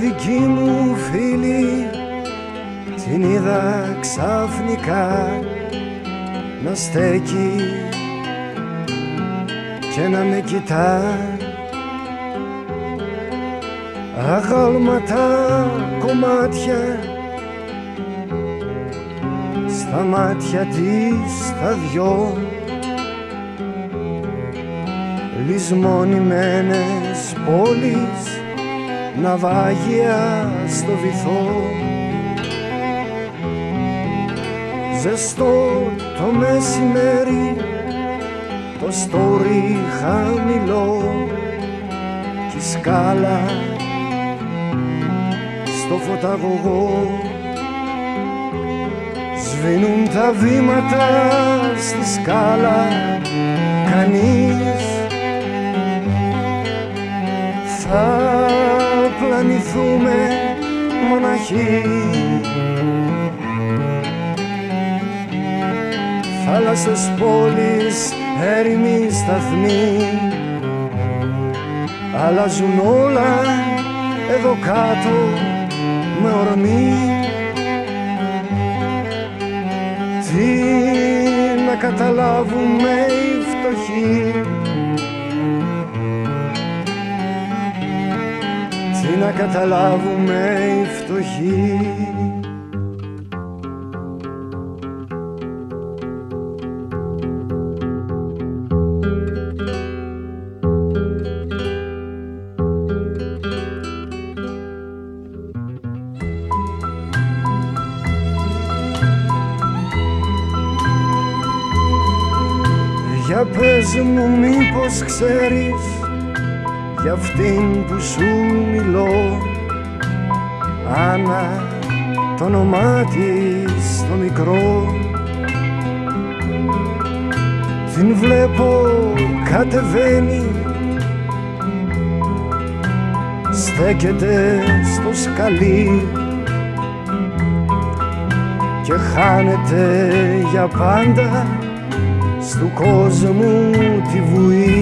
δική μου φίλη την είδα ξαφνικά να στέκει και να με κοιτά. Αγάλματα κομμάτια στα μάτια της τα δυο. Λησμονημένες πόλεις ναυάγια στο βυθό. Ζεστό το μεσημέρι το στόρι χαμηλό κι η σκάλα στο φωταγωγό. Σβήνουν τα βήματα στη σκάλα κανείς πλανηθούμε μοναχοί. Θάλασσες πόλεις έρημοι σταθμοί. Αλλάζουν όλα εδώ κάτω με ορμή. Τι να καταλάβουμε οι φτωχοί τι να καταλάβουμε οι φτωχοί. Για πες μου μήπως ξέρεις για αυτήν που σου μιλώ Άννα το όνομά της το μικρό. Την βλέπω κατεβαίνει Στέκεται στο σκαλί Και χάνεται για πάντα του κόσμου τη βουή